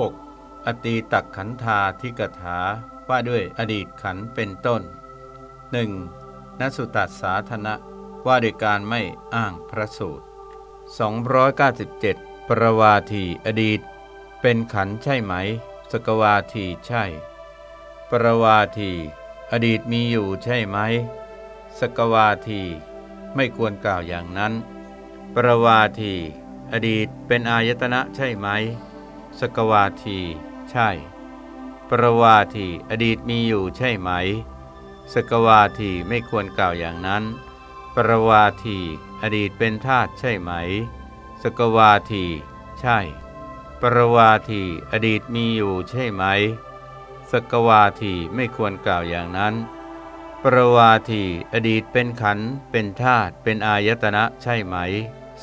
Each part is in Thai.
6. อตีตักขันธาทิกถาว่าด้วยอดีตขันเป็นต้น 1. นสุตัสสาธนะว่าด้วยการไม่อ้างพระสูตร 297 ประวาทีอดีต เป็นขันใช่ไหม สกวาทีใช่ ประวาที อดีตมีอยู่ใช่ไหม สกวาที ไม่ควรกล่าวอย่างนั้น ประวาที อดีตเป็นอายตนะใช่ไหม สกวาที ใช่ ปรวาทีอดีตมีอยู่ใช่ไหม สกวาทีไม่ควรกล่าวอย่างนั้น ปรวาทีอดีตเป็นธาตุใช่ไหม สกวาที ใช่ ปรวาทีอดีตมีอยู่ใช่ไหม สกวาทีไม่ควรกล่าวอย่างนั้น ปรวาทีอดีตเป็นขันเป็นธาตุเป็นอายตนะใช่ไหม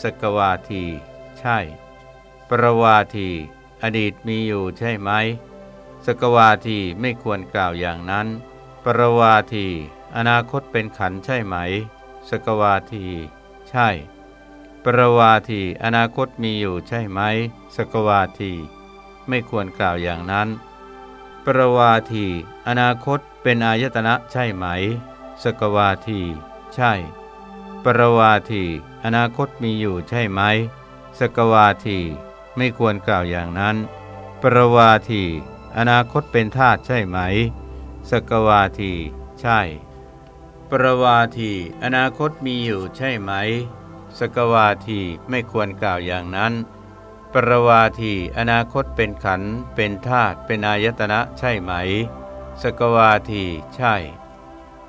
สกวาที ใช่ ปรวาที อดีตมีอยู่ใช่ไหม สกวาทีไม่ควรกล่าวอย่างนั้น ปรวาที อนาคตเป็นขันใช่ไหม สกวาที ใช่ ปรวาที อนาคตมีอยู่ใช่ไหม สกวาที ไม่ควรกล่าวอย่างนั้น ปรวาที อนาคตเป็นอายตนะใช่ไหม สกวาที ใช่ ปรวาที อนาคตมีอยู่ใช่ไหม สกวาที ไม่ควรกล่าวอย่างนั้น ปรวาที อนาคตเป็นธาตุใช่ไหม สกวาที ใช่ ปรวาที อนาคตมีอยู่ใช่ไหม สกวาที ไม่ควรกล่าวอย่างนั้น ปรวาที อนาคตเป็นขัน เป็นธาตุ เป็นอายตนะใช่ไหม สกวาที ใช่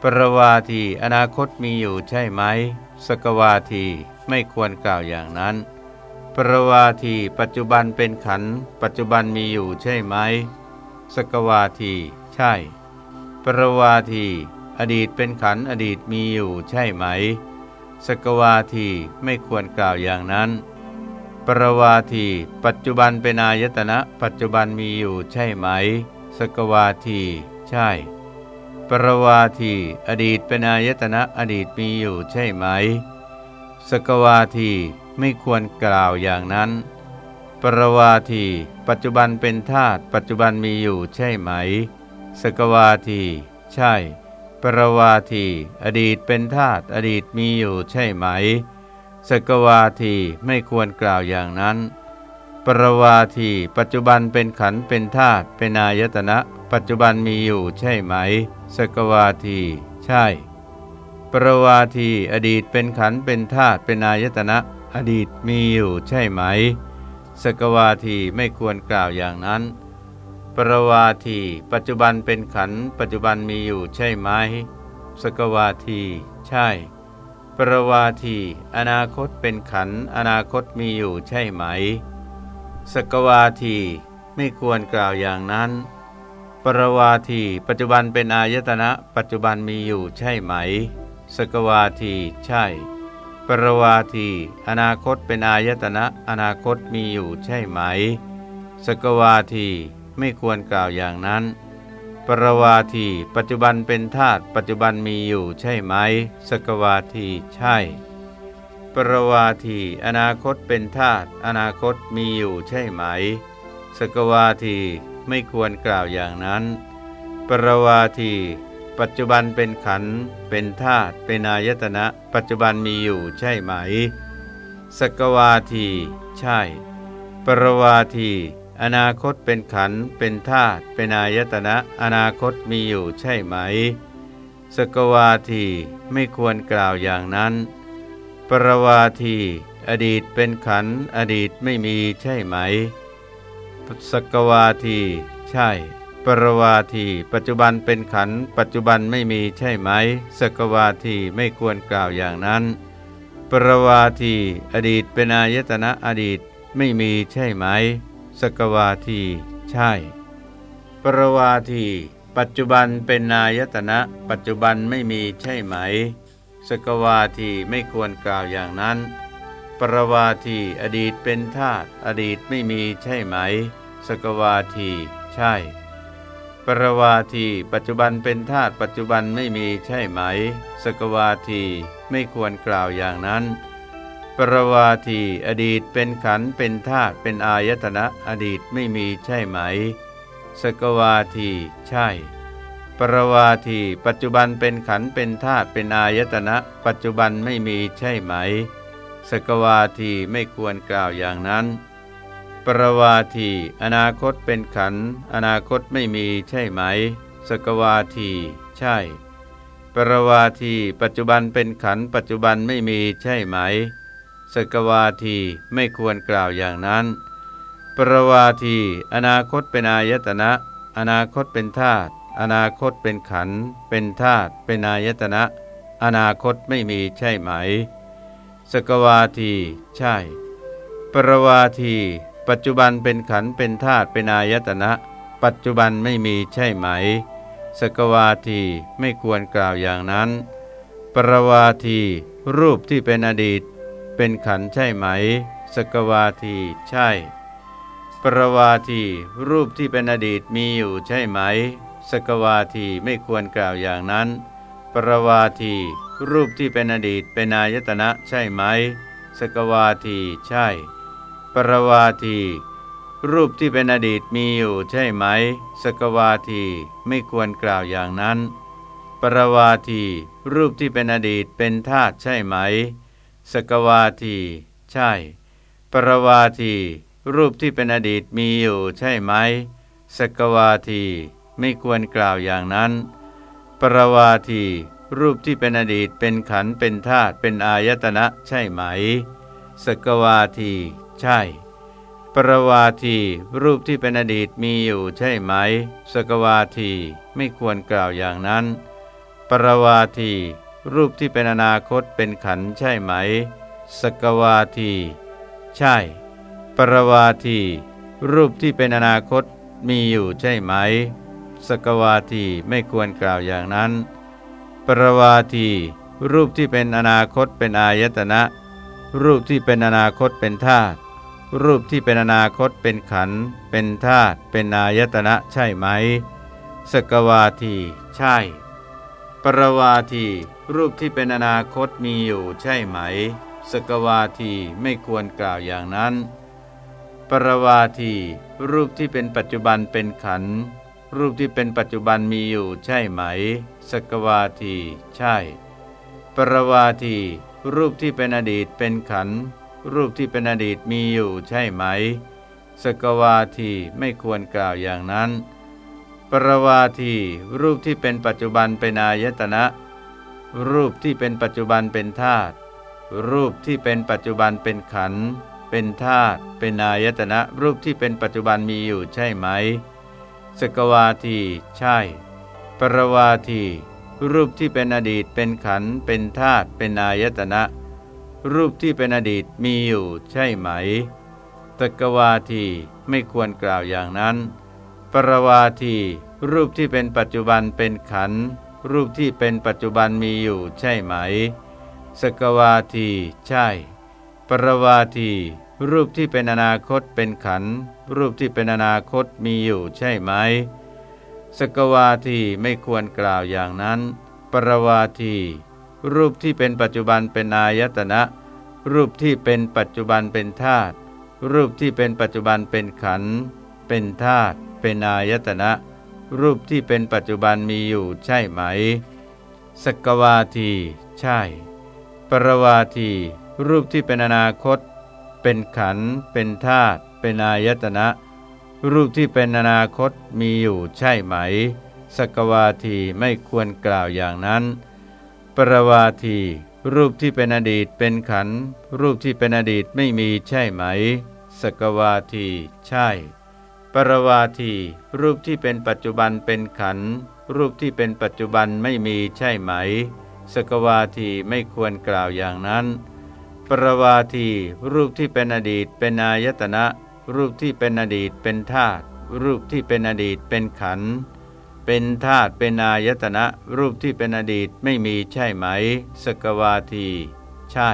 ปรวาที อนาคตมีอยู่ใช่ไหม สกวาที ไม่ควรกล่าวอย่างนั้น รวาทีปัจจุบันเป็นขัน ปัจจุบันมีอยู่ใช่ไหม สกวาที ใช่ ปรวาที อดีตเป็นขันอดีตมีอยู่ใช่ไหม สกวาทีไม่ควรกล่าวอย่างนั้น ปรวาที ปัจจุบันเป็นอายตนะ ปัจจุบันมีอยู่ใช่ไหม สกวาที ใช่ ปรวาที อดีตเป็นอายตนะอดีตมีอยู่ใช่ไหม สกวาที ไม่ควรกล่าวอย่างนั้น ปรวาที ปัจจุบันเป็นธาตุปัจจุบันมีอยู่ใช่ไหม สกวาที ใช่ ปรวาที อดีตเป็นธาตุอดีตมีอยู่ใช่ไหม สกวาทีไม่ควรกล่าวอย่างนั้น ปรวาที ปัจจุบันเป็นขันเป็นธาตุเป็นอายตนะ ปัจจุบันมีอยู่ใช่ไหม สกวาที ใช่ ปรวาที อดีตเป็นขันเป็นธาตุเป็นอายตนะ อดีตมีอยู่ใช่ไหม สกวาทีไม่ควรกล่าวอย่างนั้น ปรวาทีปัจจุบันเป็นขันปัจจุบันมีอยู่ใช่ไหม สกวาทีใช่ ปรวาทีอนาคตเป็นขันอนาคตมีอยู่ใช่ไหม สกวาทีไม่ควรกล่าวอย่างนั้นปรวาทีปัจจุบันเป็นอายตนะ ปัจจุบันมีอยู่ใช่ไหม สกวาทีใช่ ปรวาทีอนาคตเป็นอายตนะ อนาคตมีอยู่ใช่ไหม สกวาทีไม่ควรกล่าวอย่างนั้น ปรวาทีปัจจุบันเป็นธาตุปัจจุบันมีอยู่ใช่ไหม สกวาทีใช่ ปรวาทีอนาคตเป็นธาตุอนาคตมีอยู่ใช่ไหม สกวาทีไม่ควรกล่าวอย่างนั้น ปรวาที ปัจจุบันเป็นขัน เป็นธาตุ เป็นอายตนะ ปัจจุบันมีอยู่ใช่ไหม สกวาที ใช่ ปรวาที อนาคตเป็นขัน เป็นธาตุ เป็นอายตนะ อนาคตมีอยู่ใช่ไหม สกวาที ไม่ควรกล่าวอย่างนั้น ปรวาที อดีตเป็นขัน อดีตไม่มีใช่ไหม สกวาที ใช่ ปรวาทีปัจจุบันเป็นขัน ปัจจุบันไม่มีใช่ไหม สกวาทีไม่ควรกล่าวอย่างนั้น ปรวาที อดีตเป็นอายตนะอดีตไม่มีใช่ไหม สกวาที ใช่ ปรวาที ปัจจุบันเป็นนายตนะ ปัจจุบันไม่มีใช่ไหม สกวาทีไม่ควรกล่าวอย่างนั้น ปรวาทีอดีตเป็นธาตุอดีตไม่มีใช่ไหม สกวาที ใช่ ปรวาทีปัจจุบันเป็นธาตุปัจจุบันไม่มีใช่ไหม สกวาทีไม่ควรกล่าวอย่างนั้น ปรวาทีอดีตเป็นขันเป็นธาตุเป็นอายตนะอดีตไม่มีใช่ไหม สกวาทีใช่ ปรวาทีปัจจุบันเป็นขันเป็นธาตุเป็นอายตนะ ปัจจุบันไม่มีใช่ไหม สกวาทีไม่ควรกล่าวอย่างนั้น ปรวาทีอนาคตเป็นขัน อนาคตไม่มีใช่ไหม สกวาที ใช่ ปรวาที ปัจจุบันเป็นขัน ปัจจุบันไม่มีใช่ไหม สกวาที ไม่ควรกล่าวอย่างนั้น ปรวาที อนาคตเป็นอายตนะ อนาคตเป็นธาตุ อนาคตเป็นขัน เป็นธาตุ เป็นอายตนะ อนาคตไม่มีใช่ไหม สกวาที ใช่ ปรวาที ปัจจุบันเป็นขันเป็นธาตุเป็นอายตนะ ปัจจุบันไม่มีใช่ไหม สกวาทีไม่ควรกล่าวอย่างนั้น ปรวาทีรูปที่เป็นอดีต เป็นขันใช่ไหม สกวาทีใช่ ปรวาทีรูปที่เป็นอดีตมีอยู่ใช่ไหม สกวาทีไม่ควรกล่าวอย่างนั้น ปรวาทีรูปที่เป็นอดีตเป็นอายตนะใช่ไหม สกวาทีใช่ ปรวาที รูปที่เป็นอดีตมีอยู่ใช่ไหม สกวาที ไม่ควรกล่าวอย่างนั้น ปรวาที รูปที่เป็นอดีตเป็นธาตุใช่ไหม สกวาที ใช่ ปรวาที รูปที่เป็นอดีตมีอยู่ใช่ไหม สกวาที ไม่ควรกล่าวอย่างนั้น ปรวาทีรูปที่เป็นอดีตเป็นขันเป็นธาตุเป็นอายตนะใช่ไหม สกวาที ใช่ ปรวาทีรูปที่เป็นอดีตมีอยู่ใช่ไหม สกวาทีไม่ควรกล่าวอย่างนั้น ปรวาทีรูปที่เป็นอนาคตเป็นขันใช่ไหม สกวาที ใช่ ปรวาที รูปที่เป็นอนาคตมีอยู่ใช่ไหม สกวาทีไม่ควรกล่าวอย่างนั้น ปรวาทีรูปที่เป็นอนาคตเป็นอายตนะ รูปที่เป็นอนาคตเป็นธาตุ รูปที่เป็นอนาคตเป็นขัน เป็นธาตุเป็นอายตนะใช่ไหม สกวาที ใช่ ปรวาที รูปที่เป็นอนาคตมีอยู่ใช่ไหม สกวาทีไม่ควรกล่าวอย่างนั้น ปรวาที รูปที่เป็นปัจจุบันเป็นขัน รูปที่เป็นปัจจุบันมีอยู่ใช่ไหม สกวาที ใช่ ปรวาที รูปที่เป็นอดีตเป็นขัน รูปที่เป็นอดีตมีอยู่ใช่ไหม สกวาทีไม่ควรกล่าวอย่างนั้น ปรวาทีรูปที่เป็นปัจจุบันเป็นอายตนะ รูปที่เป็นปัจจุบันเป็นธาตุ รูปที่เป็นปัจจุบันเป็นขัน เป็นธาตุ เป็นอายตนะ รูปที่เป็นปัจจุบันมีอยู่ใช่ไหม สกวาทีใช่ ปรวาทีรูปที่เป็นอดีตเป็นขัน เป็นธาตุ เป็นอายตนะ รูปที่เป็นอดีตมีอยู่ใช่ไหม ตกวาทีไม่ควรกล่าวอย่างนั้น ปรวาที รูปที่เป็นปัจจุบันเป็นขัน รูปที่เป็นปัจจุบันมีอยู่ใช่ไหม สกวาทีใช่ ปรวาที รูปที่เป็นอนาคตเป็นขัน รูปที่เป็นอนาคตมีอยู่ใช่ไหม สกวาทีไม่ควรกล่าวอย่างนั้น ปรวาที รูปที่เป็นปัจจุบันเป็นอายตนะ รูปที่เป็นปัจจุบันเป็นธาตุ รูปที่เป็นปัจจุบันเป็นขัน เป็นธาตุ เป็นอายตนะ รูปที่เป็นปัจจุบันมีอยู่ใช่ไหม สกวาที ใช่ ปรวาที รูปที่เป็นอนาคต เป็นขัน เป็นธาตุ เป็นอายตนะ รูปที่เป็นอนาคตมีอยู่ใช่ไหม สกวาทีไม่ควรกล่าวอย่างนั้น ปรวาที รูปที่เป็นอดีตเป็นขัน รูปที่เป็นอดีตไม่มีใช่ไหม สกวาที ใช่ ปรวาที รูปที่เป็นปัจจุบันเป็นขัน รูปที่เป็นปัจจุบันไม่มีใช่ไหม สกวาทีไม่ควรกล่าวอย่างนั้น ปรวาทีรูปที่เป็นอดีตเป็นอายตนะ รูปที่เป็นอดีตเป็นธาตุรูปที่เป็นอดีตเป็นขัน เป็นธาตุเป็นอายตนะรูปที่เป็นอดีตไม่มีใช่ไหม สกวาที ใช่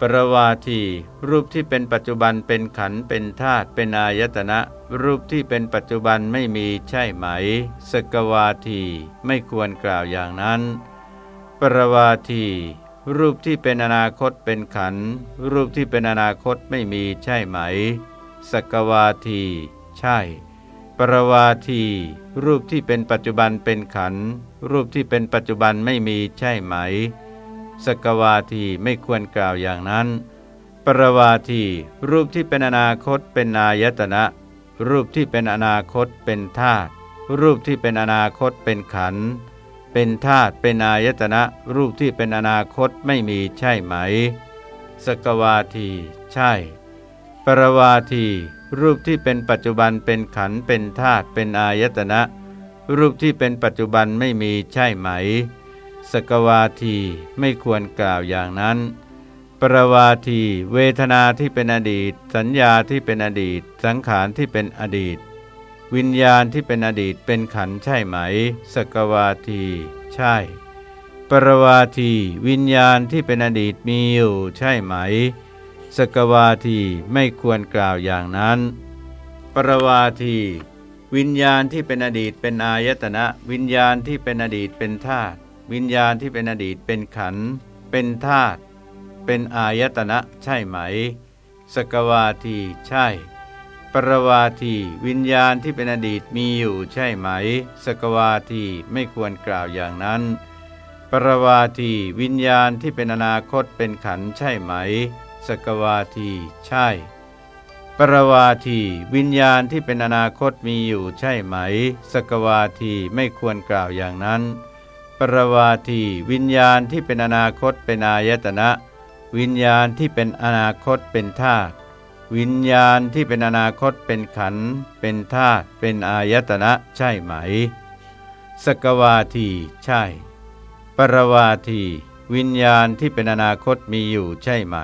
ปรวาที รูปที่เป็นปัจจุบันเป็นขันเป็นธาตุเป็นอายตนะ รูปที่เป็นปัจจุบันไม่มีใช่ไหม สกวาที ไม่ควรกล่าวอย่างนั้น ปรวาที รูปที่เป็นอนาคตเป็นขัน รูปที่เป็นอนาคตไม่มีใช่ไหม สกวาที ใช่ ปรวาที รูปที่เป็นปัจจุบันเป็นขัน รูปที่เป็นปัจจุบันไม่มีใช่ไหม สกวาทีไม่ควรกล่าวอย่างนั้น ปรวาที รูปที่เป็นอนาคตเป็นนายตนะ รูปที่เป็นอนาคตเป็นธาตุ รูปที่เป็นอนาคตเป็นขัน เป็นธาตุเป็นอายตนะ รูปที่เป็นอนาคตไม่มีใช่ไหม สกวาที ใช่ ปรวาทีรูปที่เป็นปัจจุบันเป็นขันเป็นธาตุเป็นอายตนะ รูปที่เป็นปัจจุบันไม่มีใช่ไหม สกวาทีไม่ควรกล่าวอย่างนั้น ปรวาที เวทนาที่เป็นอดีต สัญญาที่เป็นอดีต สังขารที่เป็นอดีต วิญญาณที่เป็นอดีตเป็นขันใช่ไหม สกวาที ใช่ ปรวาที วิญญาณที่เป็นอดีตมีอยู่ใช่ไหม สกวาทีไม่ควรกล่าวอย่างนั้น ปรวาที วิญญาณที่เป็นอดีตเป็นอายตนะ วิญญาณที่เป็นอดีตเป็นธาตุวิญญาณที่เป็นอดีตเป็นขัน เป็นธาตุเป็นอายตนะใช่ไหม สกวาทีใช่ ปรวาทีวิญญาณที่เป็นอดีตมีอยู่ใช่ไหม สกวาทีไม่ควรกล่าวอย่างนั้น ปรวาทีวิญญาณที่เป็นอนาคตเป็นขันใช่ไหม สกวาที ใช่ ปรวาที วิญญาณที่เป็นอนาคตมีอยู่ใช่ไหม สกวาทีไม่ควรกล่าวอย่างนั้น ปรวาที วิญญาณที่เป็นอนาคตเป็นอายตนะ วิญญาณที่เป็นอนาคตเป็นธาตุวิญญาณที่เป็นอนาคตเป็นขัน เป็นธาตุเป็นอายตนะใช่ไหม สกวาที ใช่ ปรวาที วิญญาณที่เป็นอนาคตมีอยู่ใช่ไหม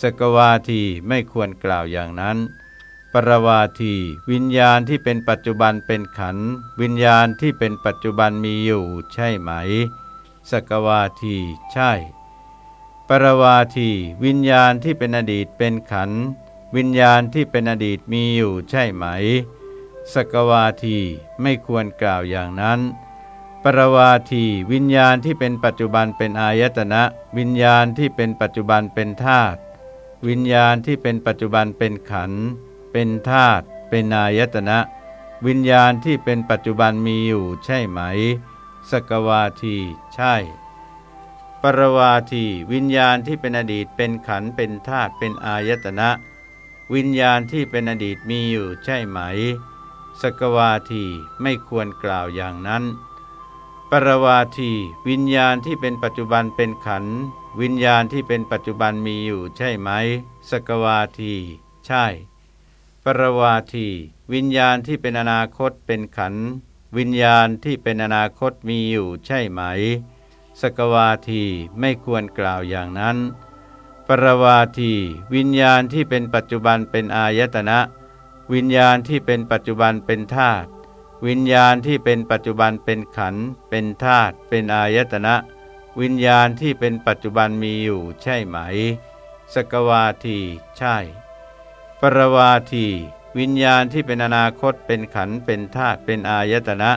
สกวาทีไม่ควรกล่าวอย่างนั้น ปรวาที วิญญาณที่เป็นปัจจุบันเป็นขัน วิญญาณที่เป็นปัจจุบันมีอยู่ใช่ไหม สกวาที ใช่ ปรวาที วิญญาณที่เป็นอดีตเป็นขัน วิญญาณที่เป็นอดีตมีอยู่ใช่ไหม สกวาทีไม่ควรกล่าวอย่างนั้นปรวาทีวิญญาณที่เป็นปัจจุบันเป็นอายตนะ วิญญาณที่เป็นปัจจุบันเป็นธาตุ วิญญาณที่เป็นปัจจุบันเป็นขันธ์เป็นธาตุ เป็นอายตนะ วิญญาณที่เป็นปัจจุบันมีอยู่ใช่ไหม สกวาที ใช่ ปรวาที วิญญาณที่เป็นอดีตเป็นขันธ์เป็นธาตุ เป็นอายตนะ วิญญาณที่เป็นอดีตมีอยู่ใช่ไหม สกวาที ไม่ควรกล่าวอย่างนั้น ปรวาที วิญญาณที่เป็นปัจจุบันเป็นขัน วิญญาณที่เป็นปัจจุบันมีอยู่ใช่ไหม สกวาที ใช่ ปรวาที วิญญาณที่เป็นอนาคตเป็นขัน วิญญาณที่เป็นอนาคตมีอยู่ใช่ไหม สกวาทีไม่ควรกล่าวอย่างนั้น ปรวาที วิญญาณที่เป็นปัจจุบันเป็นอายตนะ วิญญาณที่เป็นปัจจุบันเป็นธาตุ วิญญาณที่เป็นปัจจุบันเป็นขัน เป็นธาตุ เป็นอายตนะ วิญญาณที่เป็นปัจจุบันมีอยู่ใช่ไหม สกวาที ใช่ ปรวาที วิญญาณที่เป็นอนาคตเป็นขันเป็นธาตุเป็นอายตนะ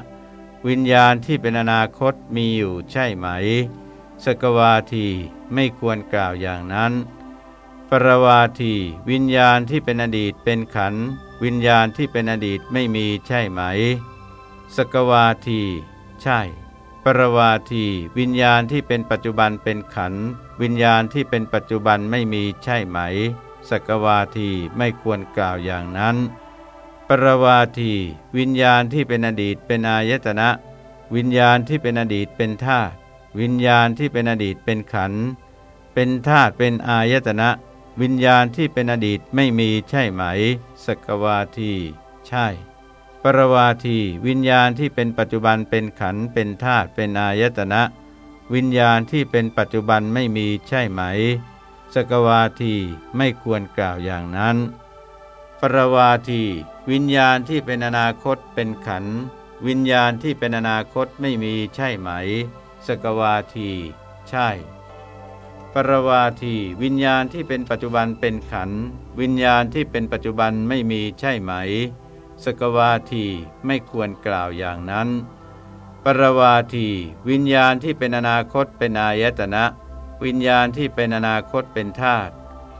วิญญาณที่เป็นอนาคตมีอยู่ใช่ไหม สกวาทีไม่ควรกล่าวอย่างนั้น ปรวาทีวิญญาณที่เป็นอดีตเป็นขัน วิญญาณที่เป็นอดีตไม่มีใช่ไหม สกวาที ใช่ ปรวาทีวิญญาณที่เป็นปัจจุบันเป็นขัน วิญญาณที่เป็นปัจจุบันไม่มีใช่ไหม สกวาทีไม่ควรกล่าวอย่างนั้น ปรวาทีวิญญาณที่เป็นอดีตเป็นอายตนะ วิญญาณที่เป็นอดีตเป็นธาตุวิญญาณที่เป็นอดีตเป็นขัน เป็นธาตุเป็นอายตนะ วิญญาณที่เป็นอดีตไม่มีใช่ไหม สกวาที ใช่ ปรวาทีวิญญาณที่เป็นปัจจุบันเป็นขันเป็นธาตุเป็นอายตนะ วิญญาณที่เป็นปัจจุบันไม่มีใช่ไหม สกวาทีไม่ควรกล่าวอย่างนั้น ปรวาทีวิญญาณที่เป็นอนาคตเป็นขัน วิญญาณที่เป็นอนาคตไม่มีใช่ไหม สกวาที ใช่ ปรวาทีวิญญาณที่เป็นปัจจุบันเป็นขัน วิญญาณที่เป็นปัจจุบันไม่มีใช่ไหม สกวาทีไม่ควรกล่าวอย่างนั้น ปรวาที วิญญาณที่เป็นอนาคตเป็นอายตนะ วิญญาณที่เป็นอนาคตเป็นธาตุ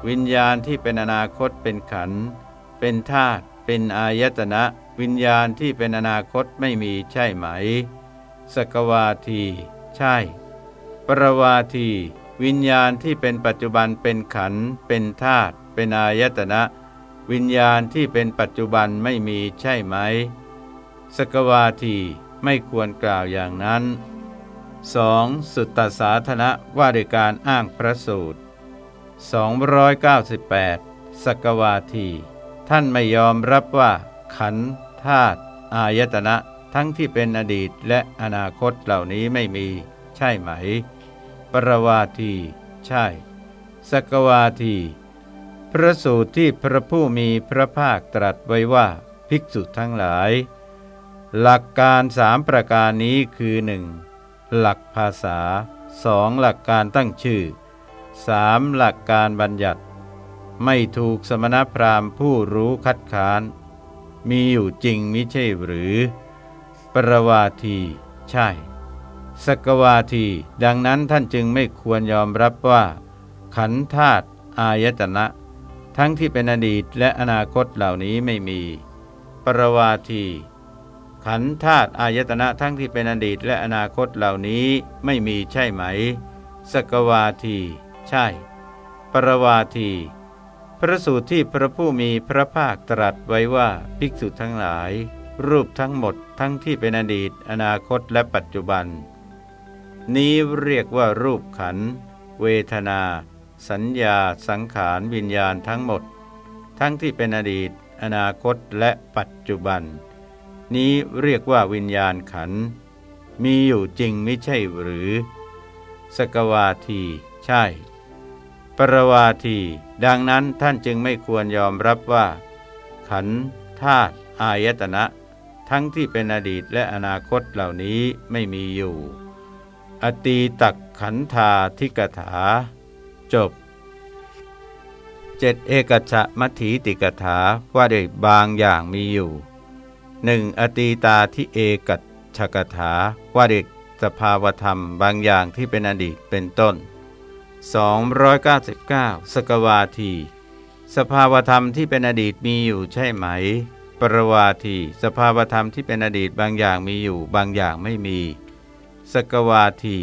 วิญญาณที่เป็นอนาคตเป็นขันเป็นธาตุเป็นอายตนะ วิญญาณที่เป็นอนาคตไม่มีใช่ไหม สกวาที ใช่ ปรวาที วิญญาณที่เป็นปัจจุบันเป็นขันเป็นธาตุเป็นอายตนะ วิญญาณที่เป็นปัจจุบันไม่มีใช่ไหม สกวาทีไม่ควรกล่าวอย่างนั้น 2. สุตตสาธนะว่าด้วยการอ้างพระสูตร 298 สกวาที ท่านไม่ยอมรับว่า ขันธาตุอายตนะทั้งที่เป็นอดีตและอนาคตเหล่านี้ไม่มี ใช่ไหม ปรวาที ใช่ สกวาที พระสูตรที่พระผู้มีพระภาคตรัสไว้ว่าภิกษุทั้งหลาย หลักการสามประการนี้คือหนึ่งหลักภาษาสองหลักการตั้งชื่อสามหลักการบัญญัติ ไม่ถูกสมณพราหมณ์ผู้รู้คัดค้าน มีอยู่จริงมิใช่หรือ ปรวาที ใช่ สกวาที ดังนั้นท่านจึงไม่ควรยอมรับว่า ขันธาตุอายตนะ ทั้งที่เป็นอดีตและอนาคตเหล่านี้ไม่มี ปรวาที ขันธาตุอายตนะทั้งที่เป็นอดีตและอนาคตเหล่านี้ไม่มีใช่ไหม สกวาที ใช่ ปรวาที พระสูตรที่พระผู้มีพระภาคตรัสไว้ว่าภิกษุทั้งหลาย รูปทั้งหมดทั้งที่เป็นอดีต อนาคตและปัจจุบัน นี้เรียกว่ารูปขัน เวทนา สัญญาสังขารวิญญาณทั้งหมด ทั้งที่เป็นอดีต อนาคตและปัจจุบัน นี้เรียกว่าวิญญาณขัน มีอยู่จริงไม่ใช่หรือ สกวาที ใช่ ปรวาที ดังนั้นท่านจึงไม่ควรยอมรับว่า ขันธาตุอายตนะ ทั้งที่เป็นอดีตและอนาคตเหล่านี้ไม่มีอยู่ อตีตักขันธาทิกถา จบเจ็ดเอกชะมัถีติกถาว่าด้วยบางอย่างมีอยู่หนึ่งอตีตาที่เอกัชกถาว่าเด็กสภาวธรรมบางอย่างที่เป็นอดีตเป็นต้น 299 สกวาที สภาวธรรมที่เป็นอดีตมีอยู่ใช่ไหม ปรวาที สภาวธรรมที่เป็นอดีตบางอย่างมีอยู่ บางอย่างไม่มี สกวาที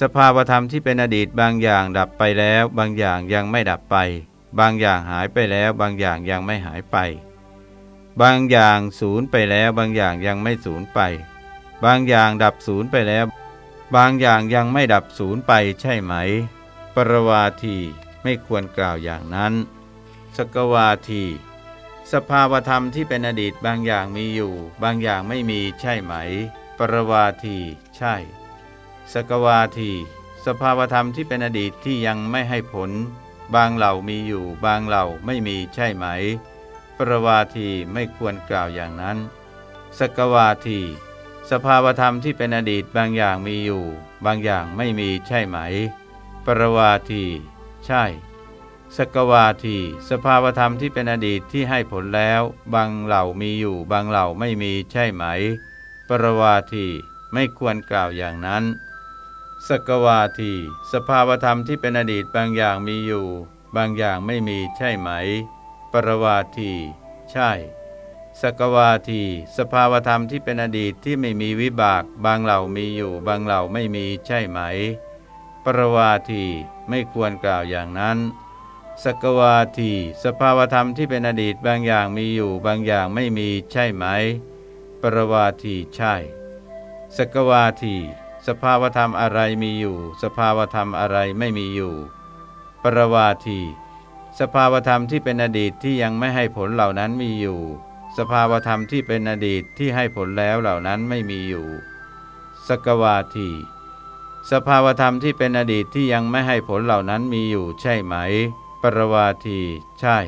สภาวธรรมที่เป็นอดีตบางอย่างดับไปแล้ว บางอย่างยังไม่ดับไป บางอย่างหายไปแล้ว บางอย่างยังไม่หายไป บางอย่างสูญไปแล้ว บางอย่างยังไม่สูญไป บางอย่างดับสูญไปแล้ว บางอย่างยังไม่ดับสูญไปใช่ไหม ปรวาทีไม่ควรกล่าวอย่างนั้น สกวาที สภาวธรรมที่เป็นอดีตบางอย่างมีอยู่ บางอย่างไม่มีใช่ไหม ปรวาทีใช่ สกวาที สภาวธรรมที่เป็นอดีตที่ยังไม่ให้ผล บางเหล่ามีอยู่ บางเหล่าไม่มีใช่ไหม ปรวาทีไม่ควรกล่าวอย่างนั้น สกวาที สภาวธรรมที่เป็นอดีตบางอย่างมีอยู่ บางอย่างไม่มีใช่ไหม ปรวาที ใช่ สกวาที สภาวธรรมที่เป็นอดีตที่ให้ผลแล้ว บางเหล่ามีอยู่ บางเหล่าไม่มีใช่ไหม ปรวาทีไม่ควรกล่าวอย่างนั้น สกวาที สภาวธรรมที่เป็นอดีตบางอย่างมีอยู่ บางอย่างไม่มีใช่ไหม ปรวาที ใช่ สกวาที สภาวธรรมที่เป็นอดีตที่ไม่มีวิบาก บางเหล่ามีอยู่ บางเหล่าไม่มีใช่ไหม ปรวาที ไม่ควรกล่าวอย่างนั้น สกวาที สภาวธรรมที่เป็นอดีตบางอย่างมีอยู่ บางอย่างไม่มีใช่ไหม ปรวาที ใช่ สกวาที สภาวธรรมอะไรมีอยู่ สภาวธรรมอะไรไม่มีอยู่ ปรวาที สภาวธรรมที่เป็นอดีตที่ยังไม่ให้ผลเหล่านั้นมีอยู่ สภาวธรรมที่เป็นอดีตที่ให้ผลแล้วเหล่านั้นไม่มีอยู่ สกวาที สภาวธรรมที่เป็นอดีตที่ยังไม่ให้ผลเหล่านั้นมีอยู่ ใช่ไหม ปรวาที ใช่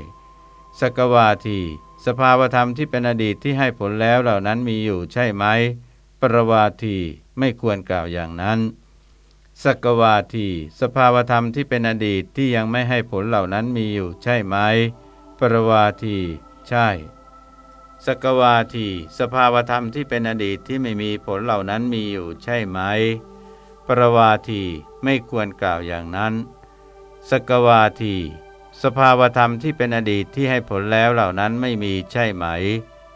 สกวาที สภาวธรรมที่เป็นอดีตที่ให้ผลแล้วเหล่านั้นมีอยู่ ใช่ไหม ปรวาที ไม่ควรกล่าวอย่างนั้นสกวาทีสภาวธรรมที่เป็นอดีตที่ยังไม่ให้ผลเหล่านั้นมีอยู่ใช่ไหม ปรวาที ใช่สกวาทีสภาวธรรมที่เป็นอดีตที่ไม่มีผลเหล่านั้นมีอยู่ใช่ไหม ปรวาทีไม่ควรกล่าวอย่างนั้นสกวาที สภาวธรรมที่เป็นอดีตที่ให้ผลแล้วเหล่านั้นไม่มีใช่ไหม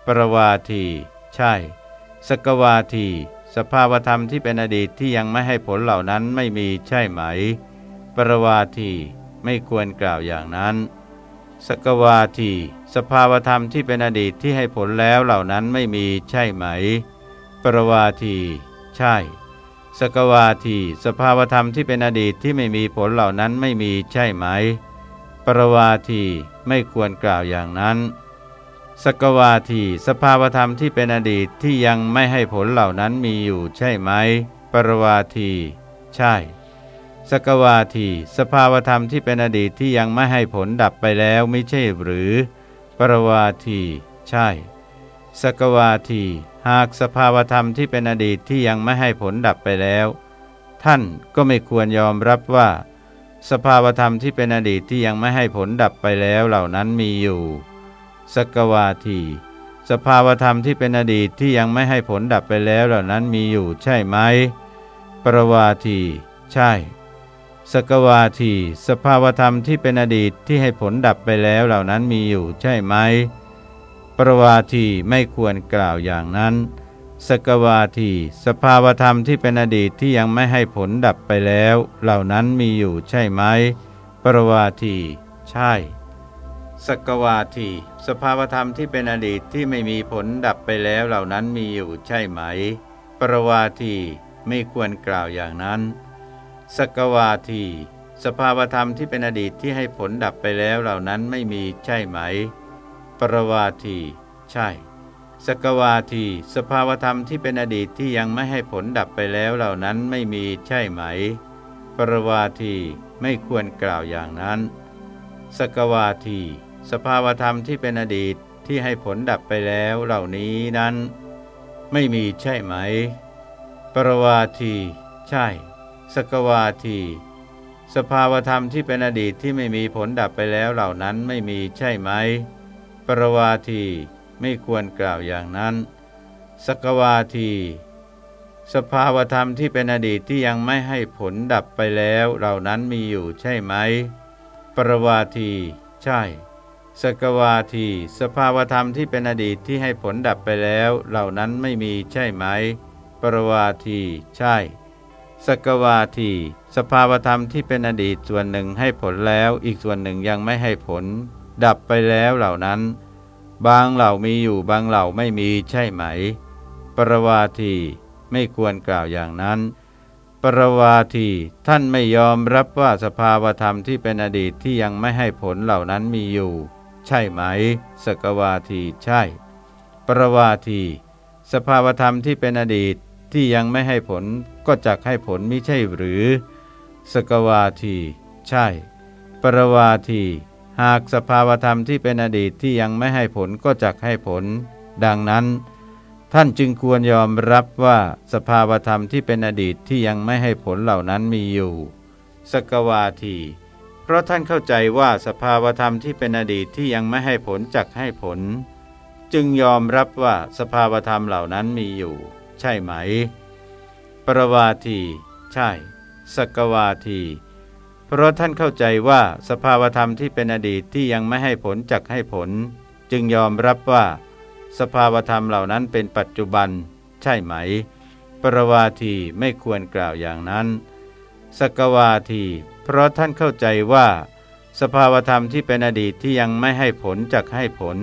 ปรวาที ใช่ สกวาที สภาวธรรมที่เป็นอดีตที่ยังไม่ให้ผลเหล่านั้นไม่มีใช่ไหม ปรวาทีไม่ควรกล่าวอย่างนั้น สกวาทีสภาวธรรมที่เป็นอดีตที่ให้ผลแล้วเหล่านั้นไม่มีใช่ไหม ปรวาทีใช่ สกวาทีสภาวธรรมที่เป็นอดีตที่ไม่มีผลเหล่านั้นไม่มีใช่ไหม ปรวาทีไม่ควรกล่าวอย่างนั้น สกวาทีสภาวธรรมที่เป็นอดีตที่ยังไม่ให้ผลเหล่านั้นมีอยู่ใช่ไหม ปรวาที ใช่ สกวาที สภาวธรรมที่เป็นอดีตที่ยังไม่ให้ผลดับไปแล้วไม่ใช่หรือ ปรวาที ใช่ สกวาที หากสภาวธรรมที่เป็นอดีตที่ยังไม่ให้ผลดับไปแล้ว ท่านก็ไม่ควรยอมรับว่า สภาวธรรมที่เป็นอดีตที่ยังไม่ให้ผลดับไปแล้วเหล่านั้นมีอยู่ สกวาที สภาวธรรมที่เป็นอดีตที่ยังไม่ให้ผลดับไปแล้วเหล่านั้นมีอยู่ใช่ไหม ปรวาที ใช่ สกวาที สภาวธรรมที่เป็นอดีตที่ให้ผลดับไปแล้วเหล่านั้นมีอยู่ใช่ไหม ปรวาทีไม่ควรกล่าวอย่างนั้น สกวาที สภาวธรรมที่เป็นอดีตที่ยังไม่ให้ผลดับไปแล้ว เหล่านั้นมีอยู่ใช่ไหม ปรวาที ใช่ สกวาทีสภาวธรรมที่เป็นอดีตที่ไม่มีผลดับไปแล้วเหล่านั้นมีอยู่ใช่ไหม ปรวาทีไม่ควรกล่าวอย่างนั้น สกวาที สภาวธรรมที่เป็นอดีตที่ให้ผลดับไปแล้วเหล่านั้นไม่มีใช่ไหม ปรวาที ใช่ สกวาที สภาวธรรมที่เป็นอดีตที่ยังไม่ให้ผลดับไปแล้วเหล่านั้นไม่มีใช่ไหม ปรวาที ไม่ควรกล่าวอย่างนั้น สกวาที สภาวธรรมที่เป็นอดีตที่ให้ผลดับไปแล้วเหล่านี้นั้น ไม่มีใช่ไหม ปรวาที ใช่ สกวาที สภาวธรรมที่เป็นอดีตที่ไม่มีผลดับไปแล้วเหล่านั้นไม่มีใช่ไหม ปรวาทีไม่ควรกล่าวอย่างนั้น สกวาที สภาวธรรมที่เป็นอดีตที่ยังไม่ให้ผลดับไปแล้วเหล่านั้นมีอยู่ใช่ไหม ปรวาที ใช่ สกวาที สภาวธรรมที่เป็นอดีตที่ให้ผลดับไปแล้ว เหล่านั้นไม่มีใช่ไหม ปรวาที ใช่ สกวาที สภาวธรรมที่เป็นอดีตส่วนหนึ่งให้ผลแล้ว อีกส่วนหนึ่งยังไม่ให้ผล ดับไปแล้วเหล่านั้น บางเหล่ามีอยู่บางเหล่าไม่มีใช่ไหม ปรวาที ไม่ควรกล่าวอย่างนั้นปรวาทีท่านไม่ยอมรับว่าสภาวธรรมที่เป็นอดีตที่ยังไม่ให้ผลเหล่านั้นมีอยู่ ใช่ไหม สกวาทีใช่ ปรวาที สภาวธรรมที่เป็นอดีตที่ยังไม่ให้ผลก็จักให้ผลม่ใช่หรือ สกวาที ใช่ ปรวาที หากสภาวธรรมที่เป็นอดีตที่ยังไม่ให้ผลก็จักให้ผล ดังนั้น ท่านจึงควรยอมรับว่าสภาวธรรมที่เป็นอดีตที่ยังไม่ให้ผลเหล่านั้นมีอยู่ สกวาที เพราะท่านเข้าใจว่าสภาวธรรมที่เป็นอดีตที่ยังไม่ให้ผลจักให้ผล จึงยอมรับว่าสภาวธรรมเหล่านั้นมีอยู่ ใช่ไหม ปรวาที ใช่ สกวาที เพราะท่านเข้าใจว่าสภาวธรรมที่เป็นอดีตที่ยังไม่ให้ผลจักให้ผล จึงยอมรับว่า สภาวธรรมเหล่านั้นเป็นปัจจุบัน ใช่ไหม ปรวาทีไม่ควรกล่าวอย่างนั้น สกวาที เพราะท่านเข้าใจว่า สภาวธรรมที่เป็นอดีตที่ยังไม่ให้ผลจักให้ผล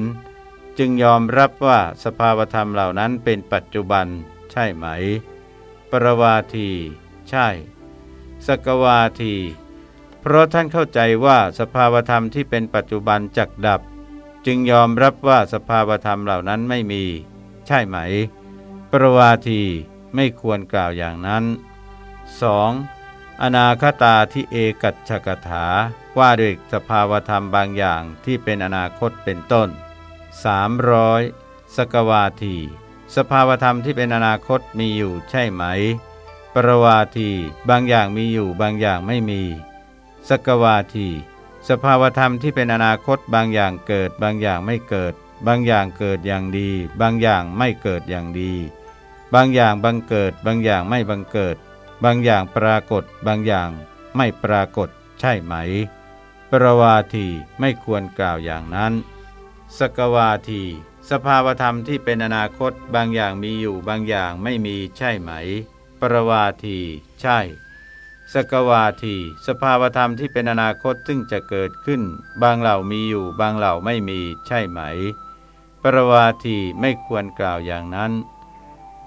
จึงยอมรับว่าสภาวธรรมเหล่านั้นเป็นปัจจุบัน ใช่ไหม ปรวาที ใช่ สกวาที เพราะท่านเข้าใจว่าสภาวธรรมที่เป็นปัจจุบันจักดับ จึงยอมรับว่าสภาวธรรมเหล่านั้นไม่มี ใช่ไหม ปรวาทีไม่ควรกล่าวอย่างนั้น 2. อนาคตาที่เอกัจฉกถาว่าด้วยสภาวธรรมบางอย่างที่เป็นอนาคตเป็นต้น 300 สกวาที สภาวธรรมที่เป็นอนาคตมีอยู่ใช่ไหม ปรวาที บางอย่างมีอยู่บางอย่างไม่มี สกวาที สภาวธรรมที่เป็นอนาคตบางอย่างเกิดบางอย่างไม่เกิด บางอย่างเกิดอย่างดี บางอย่างไม่เกิดอย่างดี บางอย่างบังเกิดบางอย่างไม่บังเกิด บางอย่างปรากฏบางอย่างไม่ปรากฏใช่ไหม ปรวาทีไม่ควรกล่าวอย่างนั้น สกวาที สภาวธรรมที่เป็นอนาคตบางอย่างมีอยู่บางอย่างไม่มีใช่ไหม ปรวาที ใช่ สกวาที สภาวธรรมที่เป็นอนาคตซึ่งจะเกิดขึ้น บางเหล่ามีอยู่บางเหล่าไม่มีใช่ไหม ปรวาทีไม่ควรกล่าวอย่างนั้น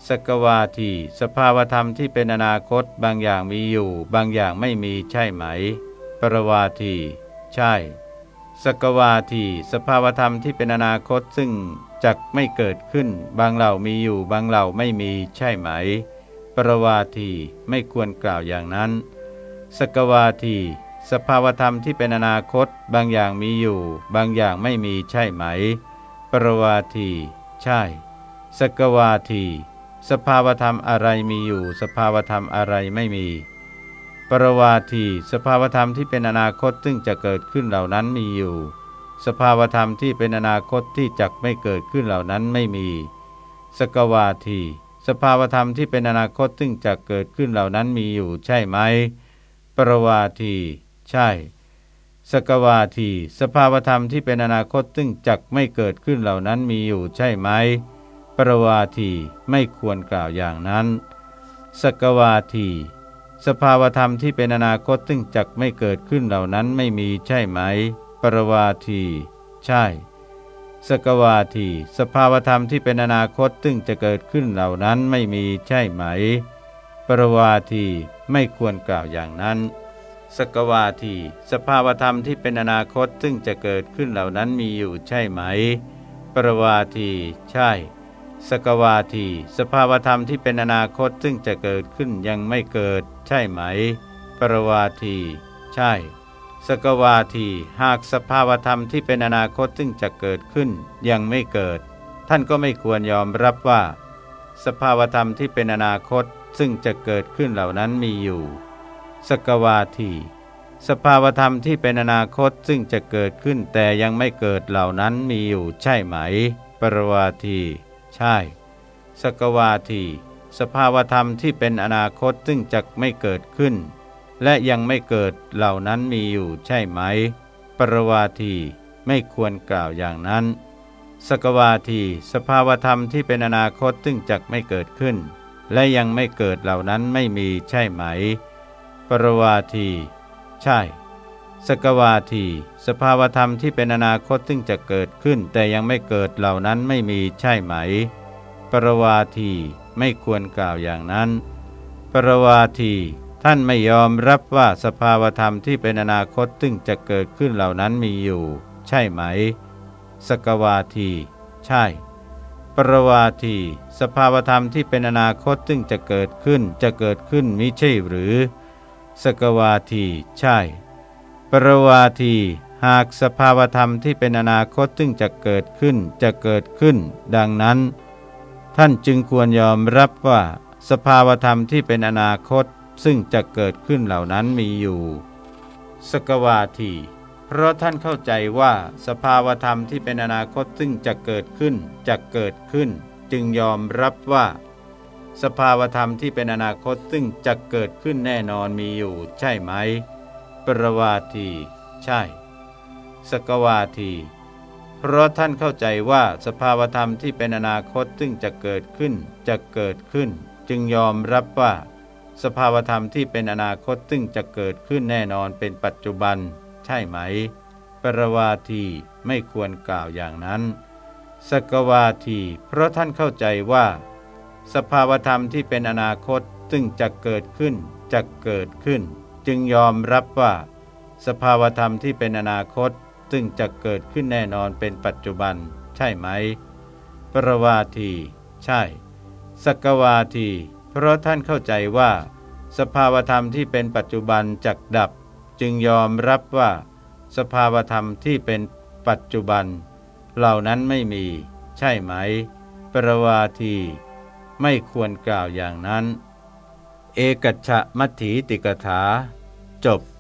สกวาทีสภาวธรรมที่เป็นอนาคตบางอย่างมีอยู่ บางอย่างไม่มีใช่ไหม ปรวาที ใช่ สกวาทีสภาวธรรมที่เป็นอนาคตซึ่งจักไม่เกิดขึ้น บางเหล่ามีอยู่ บางเหล่าไม่มีใช่ไหม ปรวาทีไม่ควรกล่าวอย่างนั้น สกวาทีสภาวธรรมที่เป็นอนาคตบางอย่างมีอยู่ บางอย่างไม่มีใช่ไหม ปรวาที ใช่ สกวาที สภาวธรรมอะไรมีอยู่ สภาวธรรมอะไรไม่มี ปรวาทีสภาวธรรมที่เป็นอนาคตซึ่งจะเกิดขึ้นเหล่านั้นมีอยู่ สภาวธรรมที่เป็นอนาคตที่จักไม่เกิดขึ้นเหล่านั้นไม่มี สกวาทีสภาวธรรมที่เป็นอนาคตซึ่งจะเกิดขึ้นเหล่านั้นมีอยู่ใช่ไหม ปรวาที ใช่ สกวาที สภาวธรรมที่เป็นอนาคตซึ่งจักไม่เกิดขึ้นเหล่านั้นมีอยู่ใช่ไหม ปรวาทีไม่ควรกล่าวอย่างนั้น สกวาที สภาวธรรมที่เป็นอนาคตซึ่งจักไม่เกิดขึ้นเหล่านั้นไม่มีใช่ไหม ปรวาที ใช่ สกวาที สภาวธรรมที่เป็นอนาคตซึ่งจะเกิดขึ้นเหล่านั้นไม่มีใช่ไหม ปรวาทีไม่ควรกล่าวอย่างนั้นสกวาทีสภาวธรรมที่เป็นอนาคตซึ่งจะเกิดขึ้นเหล่านั้นมีอยู่ใช่ไหม ปรวาที ใช่ สกวาที สภาวธรรมที่เป็นอนาคตซึ่งจะเกิดขึ้นยังไม่เกิด ใช่ไหม ปรวาที ใช่ สกวาที หากสภาวธรรมที่เป็นอนาคตซึ่งจะเกิดขึ้น ยังไม่เกิด ท่านก็ไม่ควรยอมรับว่า สภาวธรรมที่เป็นอนาคตซึ่งจะเกิดขึ้นเหล่านั้นมีอยู่ สกวาที สภาวธรรมที่เป็นอนาคตซึ่งจะเกิดขึ้นแต่ยังไม่เกิดเหล่านั้นมีอยู่ ใช่ไหม ปรวาที ใช่ สกวาที สภาวธรรมที่เป็นอนาคตซึ่งจะไม่เกิดขึ้น และยังไม่เกิดเหล่านั้นมีอยู่ใช่ไหม ปรวาทีไม่ควรกล่าวอย่างนั้น สกวาที สภาวธรรมที่เป็นอนาคตซึ่งจะไม่เกิดขึ้น และยังไม่เกิดเหล่านั้นไม่มีใช่ไหม ปรวาที ใช่ สกวาทีสภาวธรรมที่เป็นอนาคตซึ่งจะเกิดขึ้น แต่ยังไม่เกิดเหล่านั้นไม่มีใช่ไหม ปรวาทีไม่ควรกล่าวอย่างนั้น ปรวาที ท่านไม่ยอมรับว่าสภาวธรรมที่เป็นอนาคตซึ่งจะเกิดขึ้นเหล่านั้นมีอยู่ ใช่ไหม สกวาที ใช่ ปรวาที สภาวธรรมที่เป็นอนาคตซึ่งจะเกิดขึ้นจะเกิดขึ้นมิใช่หรือ สกวาที ใช่ ปรวาที หากสภาวธรรมที่เป็นอนาคตซึ่งจะเกิดขึ้นจะเกิดขึ้น ดังนั้น ท่านจึงควรยอมรับว่า สภาวธรรมที่เป็นอนาคตซึ่งจะเกิดขึ้นเหล่านั้นมีอยู่ สกวาที เพราะท่านเข้าใจว่าสภาวธรรมที่เป็นอนาคตซึ่งจะเกิดขึ้นจะเกิดขึ้น จึงยอมรับว่า สภาวธรรมที่เป็นอนาคตซึ่งจะเกิดขึ้นแน่นอนมีอยู่ ใช่ไหม ปรวาที ใช่ สกวาที เพราะท่านเข้าใจว่าสภาวธรรมที่เป็นอนาคตซึ่งจะเกิดขึ้นจะเกิดขึ้น จึงยอมรับว่า สภาวธรรมที่เป็นอนาคตซึ่งจะเกิดขึ้นแน่นอนเป็นปัจจุบัน ใช่ไหม ปรวาทีไม่ควรกล่าวอย่างนั้น สกวาที เพราะท่านเข้าใจว่า สภาวธรรมที่เป็นอนาคตซึ่งจะเกิดขึ้นจะเกิดขึ้น จึงยอมรับว่า สภาวธรรมที่เป็นอนาคตซึ่งจะเกิดขึ้นแน่นอนเป็นปัจจุบัน ใช่ไหม ปรวาที ใช่ สกวาที เพราะท่านเข้าใจว่า สภาวธรรมที่เป็นปัจจุบันจักดับ จึงยอมรับว่า สภาวธรรมที่เป็นปัจจุบัน เหล่านั้นไม่มี ใช่ไหม ปรวาที ไม่ควรกล่าวอย่างนั้น เอกชะมัตถีติกถา จบ